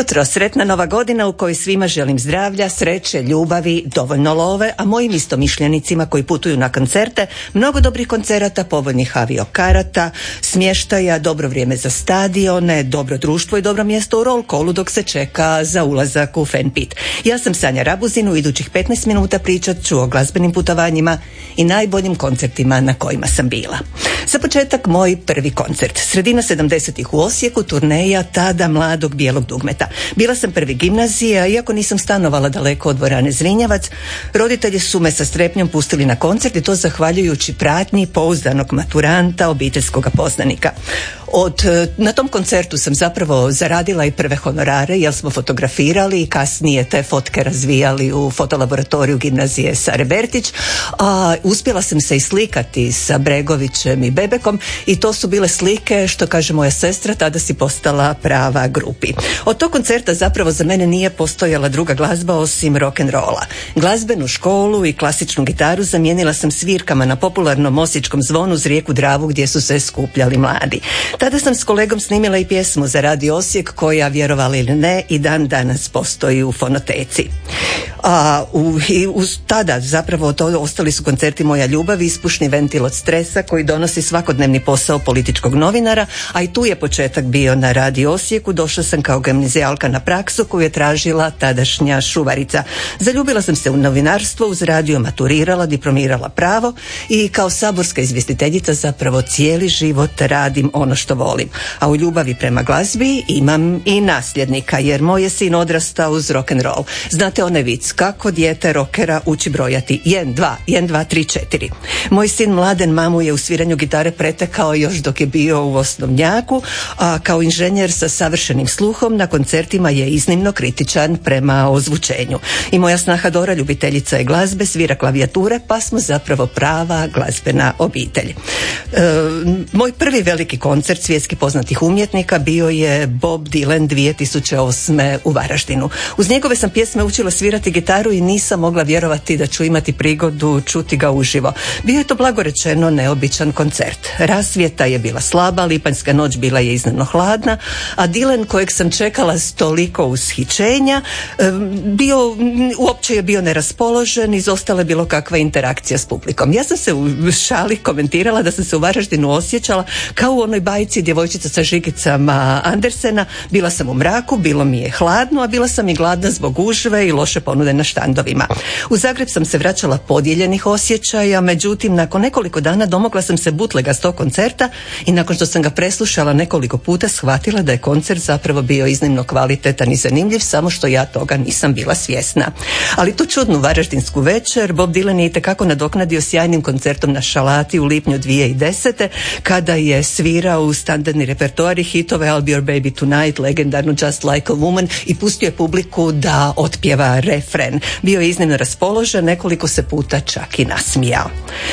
Jutro, sretna nova godina u kojoj svima želim zdravlja, sreće, ljubavi, dovoljno love, a mojim istomišljenicima koji putuju na koncerte, mnogo dobrih koncerata, povoljnih aviokarata, smještaja, dobro vrijeme za stadione, dobro društvo i dobro mjesto u roll callu dok se čeka za ulazak u fan pit. Ja sam Sanja Rabuzin, u idućih 15 minuta pričat ću o glazbenim putovanjima i najboljim koncertima na kojima sam bila. Za početak moj prvi koncert. Sredina 70-ih u Osijeku, turneja tada mladog bijelog dugmeta. Bila sam prvi gimnazija, iako nisam stanovala daleko od dvorane Zrinjavac, roditelji su me sa strepnjom pustili na koncert i to zahvaljujući pratnji pouzdanog maturanta, obiteljskog poznanika. Od, e, na tom koncertu sam zapravo zaradila i prve honorare jer smo fotografirali i kasnije te fotke razvijali u fotolaboratoriju gimnazije Sare Bertić. A, uspjela sam se i slikati sa Bregovićem i Bebekom i to su bile slike što kaže moja sestra tada si postala prava grupi. Od tog koncerta zapravo za mene nije postojala druga glazba osim rock and rolla. Glazbenu školu i klasičnu gitaru zamijenila sam svirkama na popularnom osječkom zvonu uz rijeku Dravu gdje su se skupljali mladi. Tada sam s kolegom snimila i pjesmu za Radio Osijek koja, vjerovali ili ne, i dan danas postoji u fonoteci. A u, i uz tada zapravo to ostali su koncerti Moja ljubav, ispušni ventil od stresa koji donosi svakodnevni posao političkog novinara, a i tu je početak bio na Radio Osijeku. Došla sam kao gimnazijalka na praksu koju je tražila tadašnja šuvarica. Zaljubila sam se u novinarstvo, uz radio maturirala, diplomirala pravo i kao saborska izvjestiteljica zapravo cijeli život radim ono što volim. A u ljubavi prema glazbi imam i nasljednika jer moj je sin odrastao uz rock and roll. Znate onaj vic kako dijete rokera uči brojati 1, 2, 1, 2, 3, 4. Moj sin Mladen mamu je u sviranju gitare pretekao još dok je bio u osnovnjaku, a kao inženjer sa savršenim sluhom na koncertima je iznimno kritičan prema ozvučenju. I moja snaha Dora, ljubiteljica je glazbe, svira klavijature, pa smo zapravo prava glazbena obitelj. E, moj prvi veliki koncert svjetski poznatih umjetnika bio je Bob Dylan 2008. u Varaždinu. Uz njegove sam pjesme učila svirati gitaru i nisam mogla vjerovati da ću imati prigodu čuti ga uživo. Bio je to blagorečeno neobičan koncert. Rasvjeta je bila slaba, lipanjska noć bila je iznimno hladna, a Dylan kojeg sam čekala s toliko ushićenja, bio, uopće je bio neraspoložen, izostala je bilo kakva interakcija s publikom. Ja sam se u šali komentirala da sam se u Varaždinu osjećala kao u onoj bajci djevojčica sa žigicama Andersena. Bila sam u mraku, bilo mi je hladno, a bila sam i gladna zbog užve i loše ponude na štandovima. U Zagreb sam se vraćala podijeljenih osjećaja, međutim nakon nekoliko dana domogla sam se butlega s tog koncerta i nakon što sam ga preslušala nekoliko puta shvatila da je koncert zapravo bio iznimno kvalitetan i zanimljiv, samo što ja toga nisam bila svjesna. Ali tu čudnu varaždinsku večer Bob Dylan je itekako nadoknadio sjajnim koncertom na Šalati u lipnju 2010. kada je svirao u standardni repertoari hitove I'll be your baby tonight, legendarnu Just like a woman i pustio je publiku da otpjeva refren. Bio je iznimno raspoložen, nekoliko se puta čak i nasmijao.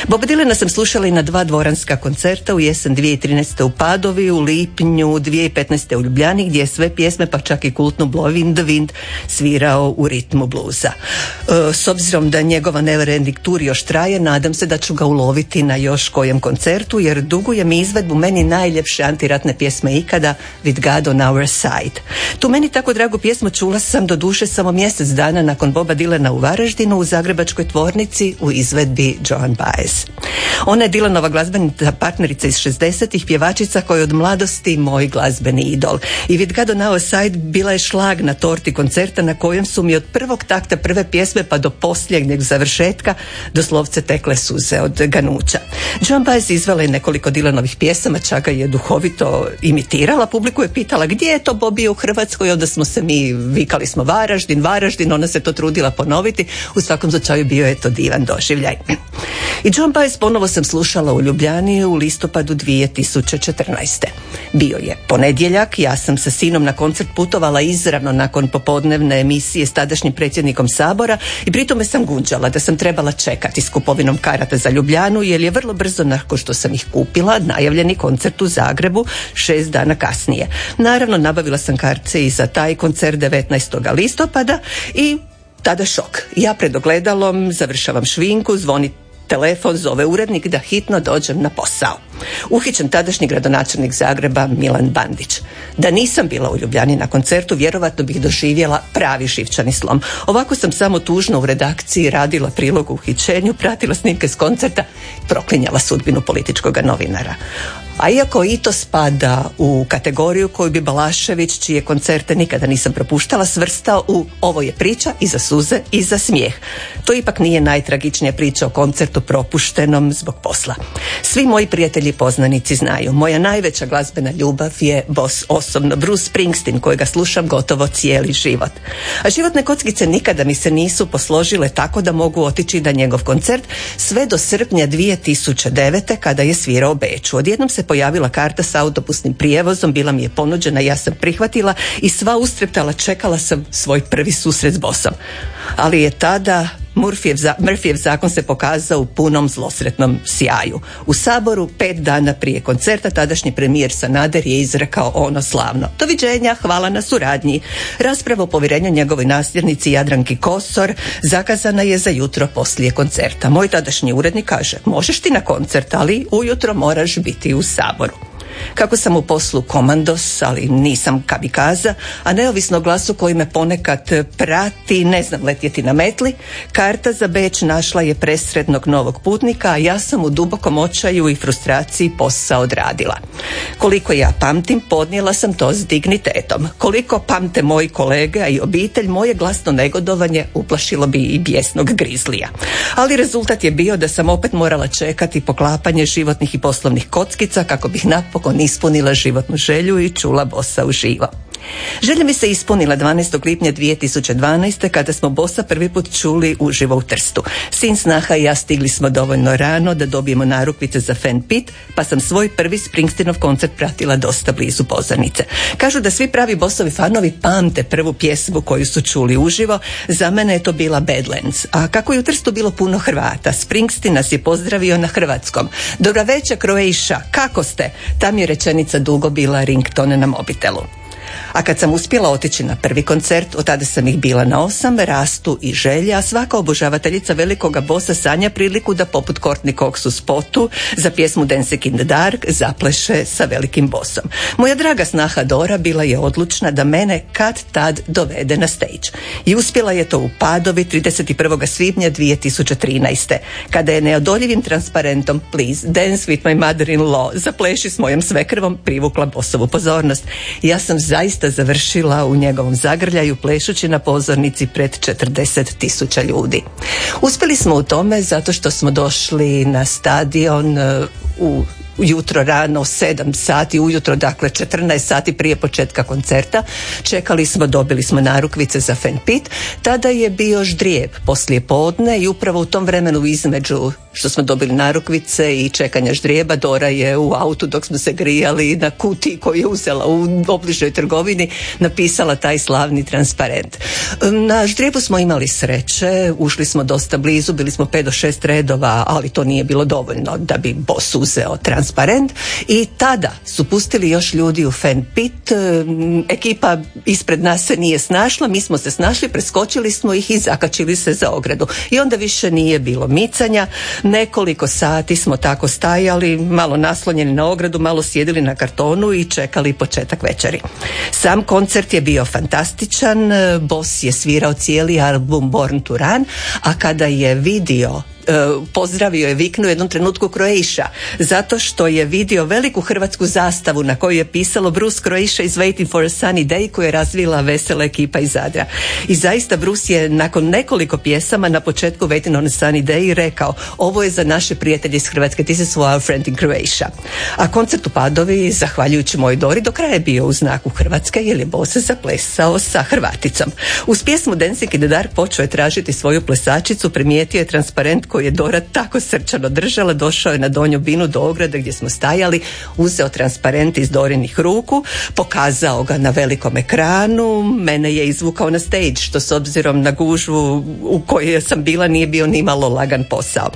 Bob Dylana sam slušala i na dva dvoranska koncerta u jesen 2013. u Padovi, u lipnju 2015. u Ljubljani gdje je sve pjesme pa čak i kultnu Blowing the Wind svirao u ritmu bluza. E, s obzirom da njegova Never Ending Tour još traje, nadam se da ću ga uloviti na još kojem koncertu jer dugujem izvedbu meni najljepše antiratne pjesme ikada With God on Our Side. Tu meni tako dragu pjesmu čula sam do duše samo mjesec dana nakon Boba Dilana u Varaždinu u Zagrebačkoj tvornici u izvedbi Joan Baez. Ona je Dilanova glazbenica partnerica iz 60-ih, pjevačica koja je od mladosti moj glazbeni idol. I on Our Side bila je šlag na torti koncerta na kojem su mi od prvog takta prve pjesme pa do posljednjeg završetka doslovce tekle suze od ganuća. Joan Baez izvela je nekoliko Dilanovih pjesama, čak je duhovito imitirala. Publiku je pitala gdje je to Bobi u Hrvatskoj, onda smo se mi vikali smo Varaždin, Varaždin, ona to trudila ponoviti. U svakom slučaju bio je to divan doživljaj. I John Baez ponovo sam slušala u Ljubljani u listopadu 2014. Bio je ponedjeljak, ja sam sa sinom na koncert putovala izravno nakon popodnevne emisije s tadašnjim predsjednikom Sabora i pritome sam gunđala da sam trebala čekati s kupovinom karata za Ljubljanu jer je vrlo brzo nakon što sam ih kupila najavljeni koncert u Zagrebu šest dana kasnije. Naravno, nabavila sam karce i za taj koncert 19. listopada i tada šok. Ja pred ogledalom završavam švinku, zvoni telefon zove urednik da hitno dođem na posao. Uhićen tadašnji gradonačelnik Zagreba Milan Bandić. Da nisam bila u Ljubljani na koncertu, vjerovatno bih doživjela pravi šivčani slom. Ovako sam samo tužno u redakciji radila prilog u uhićenju, pratila snimke s koncerta, proklinjala sudbinu političkog novinara. A iako i to spada u kategoriju koju bi Balašević, čije koncerte nikada nisam propuštala, svrstao u ovo je priča i za suze i za smijeh. To ipak nije najtragičnija priča o koncertu propuštenom zbog posla. Svi moji prijatelji i poznanici znaju, moja najveća glazbena ljubav je bos osobno Bruce Springsteen kojega slušam gotovo cijeli život. A životne kockice nikada mi se nisu posložile tako da mogu otići na njegov koncert sve do srpnja 2009. kada je svirao Beču. Odjednom se pojavila karta sa autobusnim prijevozom, bila mi je ponuđena, ja sam prihvatila i sva ustreptala čekala sam svoj prvi susret s bosom. Ali je tada Murphyjev, zakon se pokazao u punom zlosretnom sjaju. U Saboru pet dana prije koncerta tadašnji premijer Sanader je izrekao ono slavno. Doviđenja, hvala na suradnji. Rasprava o povjerenju njegovoj nasljednici Jadranki Kosor zakazana je za jutro poslije koncerta. Moj tadašnji urednik kaže, možeš ti na koncert, ali ujutro moraš biti u Saboru. Kako sam u poslu komandos, ali nisam kabikaza, a neovisno glasu koji me ponekad prati, ne znam letjeti na metli, karta za Beč našla je presrednog novog putnika, a ja sam u dubokom očaju i frustraciji posao odradila. Koliko ja pamtim, podnijela sam to s dignitetom. Koliko pamte moji kolege, a i obitelj, moje glasno negodovanje uplašilo bi i bijesnog grizlija. Ali rezultat je bio da sam opet morala čekati poklapanje životnih i poslovnih kockica kako bih napokon napokon ispunila životnu želju i čula bosa uživo. Želja mi se ispunila 12. lipnja 2012. kada smo Bosa prvi put čuli uživo u Trstu. Sin snaha i ja stigli smo dovoljno rano da dobijemo narukvice za fan pit, pa sam svoj prvi Springsteenov koncert pratila dosta blizu pozornice. Kažu da svi pravi Bosovi fanovi pamte prvu pjesmu koju su čuli uživo, za mene je to bila Badlands. A kako je u Trstu bilo puno Hrvata, Springsteen nas je pozdravio na hrvatskom. Dobra večer Croatia, kako ste? Tam je rečenica dugo bila ringtone na mobitelu. A kad sam uspjela otići na prvi koncert, od tada sam ih bila na osam, rastu i želja, a svaka obožavateljica velikoga bosa sanja priliku da poput Courtney Cox u spotu za pjesmu Dancing in the Dark zapleše sa velikim bosom. Moja draga snaha Dora bila je odlučna da mene kad tad dovede na stage. I uspjela je to u Padovi 31. svibnja 2013. Kada je neodoljivim transparentom Please dance with my mother-in-law zapleši s mojom svekrvom privukla bosovu pozornost. Ja sam zaista završila u njegovom zagrljaju plešući na pozornici pred 40 tisuća ljudi. Uspjeli smo u tome zato što smo došli na stadion uh, u jutro rano 7 sati ujutro, dakle 14 sati prije početka koncerta. Čekali smo, dobili smo narukvice za Fenpit. Tada je bio ždrijeb poslije podne i upravo u tom vremenu između što smo dobili narukvice i čekanja ždrijeba. Dora je u autu dok smo se grijali na kuti koju je uzela u obližnoj trgovini napisala taj slavni transparent. Na ždrijebu smo imali sreće, ušli smo dosta blizu, bili smo 5 do 6 redova, ali to nije bilo dovoljno da bi bos uzeo transparent i tada su pustili još ljudi u fan pit, ekipa ispred nas se nije snašla, mi smo se snašli, preskočili smo ih i zakačili se za ogradu. I onda više nije bilo micanja, Nekoliko sati smo tako stajali, malo naslonjeni na ogradu, malo sjedili na kartonu i čekali početak večeri. Sam koncert je bio fantastičan, Boss je svirao cijeli album Born to Run, a kada je vidio E, pozdravio je viknu u jednom trenutku Croatia zato što je vidio veliku hrvatsku zastavu na kojoj je pisalo Bruce Croatia is waiting for a sunny day koju je razvila vesela ekipa iz Zadra. I zaista Bruce je nakon nekoliko pjesama na početku Waiting on a sunny day rekao ovo je za naše prijatelje iz Hrvatske, this is our friend in Croatia. A koncert u Padovi, zahvaljujući moj Dori, do kraja je bio u znaku Hrvatske jer je Bose zaplesao sa Hrvaticom. Uz pjesmu Dancing in the Dark počeo je tražiti svoju plesačicu, primijetio je transparent je Dora tako srčano držala, došao je na donju binu do ograde gdje smo stajali, uzeo transparent iz Dorinih ruku, pokazao ga na velikom ekranu, mene je izvukao na stage, što s obzirom na gužvu u kojoj sam bila nije bio ni malo lagan posao.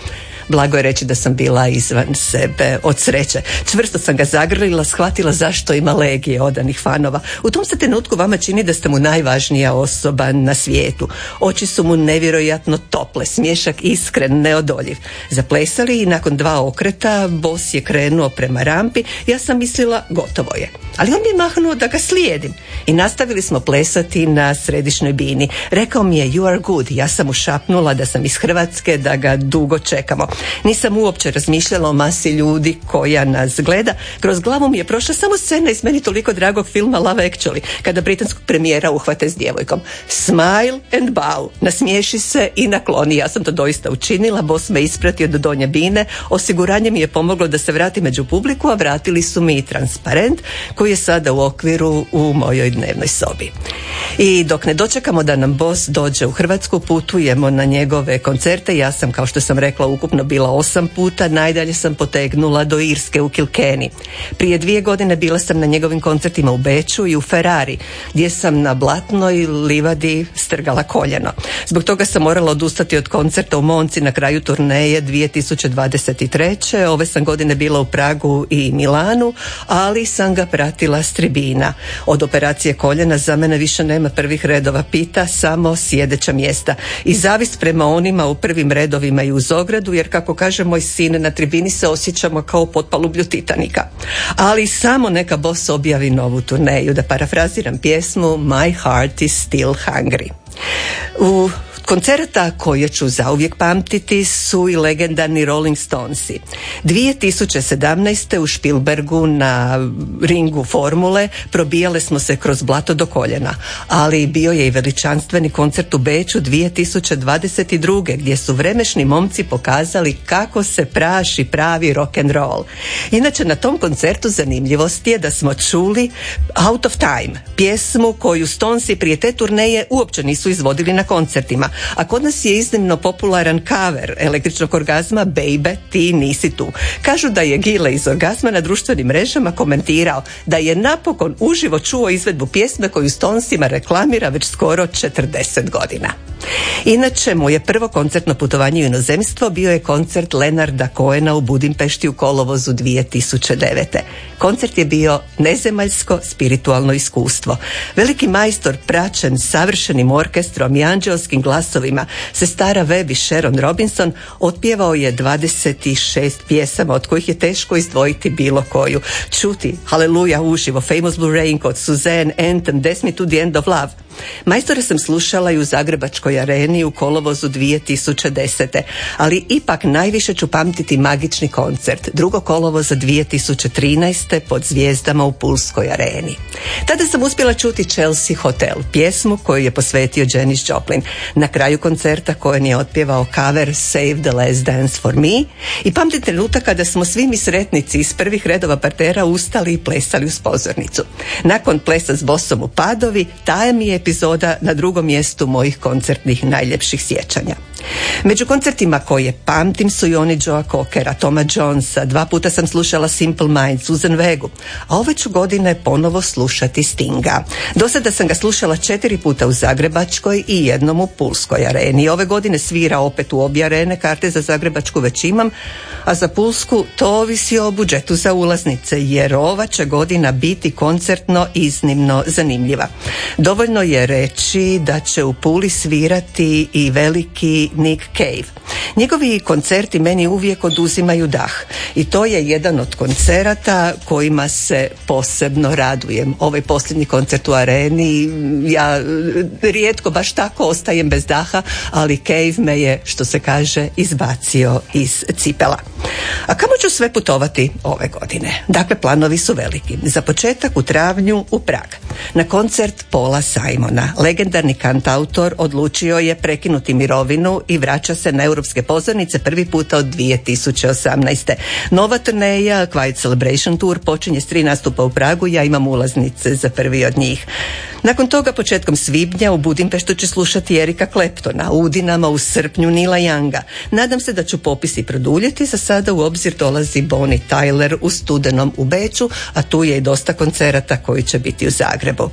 Blago je reći da sam bila izvan sebe od sreće. Čvrsto sam ga zagrlila, shvatila zašto ima legije odanih fanova. U tom se trenutku vama čini da ste mu najvažnija osoba na svijetu. Oči su mu nevjerojatno tople, smješak iskren, neodoljiv. Zaplesali i nakon dva okreta bos je krenuo prema rampi. Ja sam mislila gotovo je. Ali on mi je mahnuo da ga slijedim. I nastavili smo plesati na središnjoj bini. Rekao mi je you are good. Ja sam mu šapnula da sam iz Hrvatske, da ga dugo čekamo. Nisam uopće razmišljala o masi ljudi koja nas gleda. Kroz glavu mi je prošla samo scena iz meni toliko dragog filma Love Actually, kada britanskog premijera uhvate s djevojkom. Smile and bow. Nasmiješi se i nakloni. Ja sam to doista učinila. Bos me ispratio do donje bine. Osiguranje mi je pomoglo da se vrati među publiku, a vratili su mi i transparent koji je sada u okviru u mojoj dnevnoj sobi. I dok ne dočekamo da nam Bos dođe u Hrvatsku, putujemo na njegove koncerte. Ja sam, kao što sam rekla, ukupno bila osam puta. Najdalje sam potegnula do Irske u Kilkeni. Prije dvije godine bila sam na njegovim koncertima u Beču i u Ferrari, gdje sam na blatnoj livadi strgala koljeno. Zbog toga sam morala odustati od koncerta u Monci na kraju turneje 2023. Ove sam godine bila u Pragu i Milanu, ali sam ga pratila s tribina. Od operacije koljena za mene više nema prvih redova pita, samo sjedeća mjesta. I zavist prema onima u prvim redovima i uz ogradu, jer kako kaže moj sin, na tribini se osjećamo kao potpalublju Titanika. Ali samo neka Boss objavi novu turneju, da parafraziram pjesmu My heart is still hungry. U Koncerta koje ću zauvijek pamtiti su i legendarni Rolling Stonesi. 2017. u Špilbergu na ringu formule probijale smo se kroz blato do koljena, ali bio je i veličanstveni koncert u Beću 2022. gdje su vremešni momci pokazali kako se praši pravi rock and roll. Inače na tom koncertu zanimljivost je da smo čuli Out of Time, pjesmu koju Stonesi prije te turneje uopće nisu izvodili na koncertima, a kod nas je iznimno popularan kaver električnog orgazma Baby, ti nisi tu. Kažu da je Gile iz orgazma na društvenim mrežama komentirao da je napokon uživo čuo izvedbu pjesme koju Stonesima reklamira već skoro 40 godina. Inače, moje prvo koncertno putovanje u inozemstvo bio je koncert Lenarda Koena u Budimpešti u kolovozu 2009. Koncert je bio nezemaljsko spiritualno iskustvo. Veliki majstor praćen savršenim orkestrom i anđelskim glasovima se stara Web i Sharon Robinson otpjevao je 26 pjesama od kojih je teško izdvojiti bilo koju. Čuti Haleluja uživo, Famous Blue Raincoat, Suzanne, Anthem, Des Me to the End of Love. Majstore sam slušala i u Zagrebačkoj areni u kolovozu 2010. Ali ipak najviše ću pamtiti magični koncert drugo kolovoza 2013. pod zvijezdama u Pulskoj areni. Tada sam uspjela čuti Chelsea Hotel, pjesmu koju je posvetio Janis Joplin. Na kraju koncerta kojen je otpjevao cover Save the Last Dance for Me i pamtim trenutak kada smo svi mi sretnici iz prvih redova partera ustali i plesali uz pozornicu. Nakon plesa s bosom u padovi, taja mi je epizoda na drugom mjestu mojih koncertnih najljepših sjećanja. Među koncertima koje pamtim su i oni Joa Cockera, Toma Jonesa, dva puta sam slušala Simple Minds, Susan Vegu, a ove ću godine ponovo slušati Stinga. Do sada sam ga slušala četiri puta u Zagrebačkoj i jednom u Pulskoj areni. Ove godine svira opet u obje arene, karte za Zagrebačku već imam, a za Pulsku to ovisi o budžetu za ulaznice, jer ova će godina biti koncertno iznimno zanimljiva. Dovoljno je reći da će u Puli svirati i veliki Nick Cave. Njegovi koncerti meni uvijek oduzimaju dah i to je jedan od koncerata kojima se posebno radujem. Ovaj posljednji koncert u areni, ja rijetko baš tako ostajem bez daha, ali Cave me je, što se kaže, izbacio iz cipela. A kamo ću sve putovati ove godine? Dakle, planovi su veliki. Za početak u travnju u Prag. Na koncert Pola Simona. Legendarni kantautor odlučio je prekinuti mirovinu i vraća se na europske pozornice prvi puta od 2018. Nova turneja Quiet Celebration Tour počinje s tri nastupa u Pragu, ja imam ulaznice za prvi od njih. Nakon toga početkom svibnja u Budimpeštu će slušati Erika Kleptona, u Udinama u srpnju Nila Younga. Nadam se da ću popisi produljiti, za sada u obzir dolazi Bonnie Tyler u studenom u Beču, a tu je i dosta koncerata koji će biti u Zagrebu.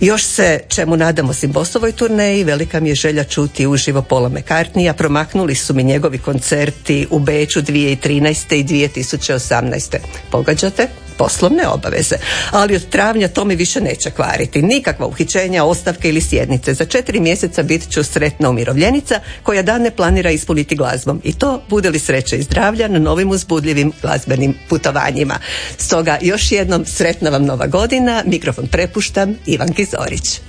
Još se čemu nadamo Simbosovoj turneji, velika mi je želja čuti uživo Pola McCartneya, promaknuli su mi njegovi koncerti u Beču 2013. i 2018. Pogađate? poslovne obaveze. Ali od travnja to mi više neće kvariti. Nikakva uhićenja, ostavke ili sjednice. Za četiri mjeseca bit ću sretna umirovljenica koja dane planira ispuniti glazbom. I to bude li sreće i zdravlja na novim uzbudljivim glazbenim putovanjima. Stoga još jednom sretna vam nova godina. Mikrofon prepuštam Ivanki Zorić.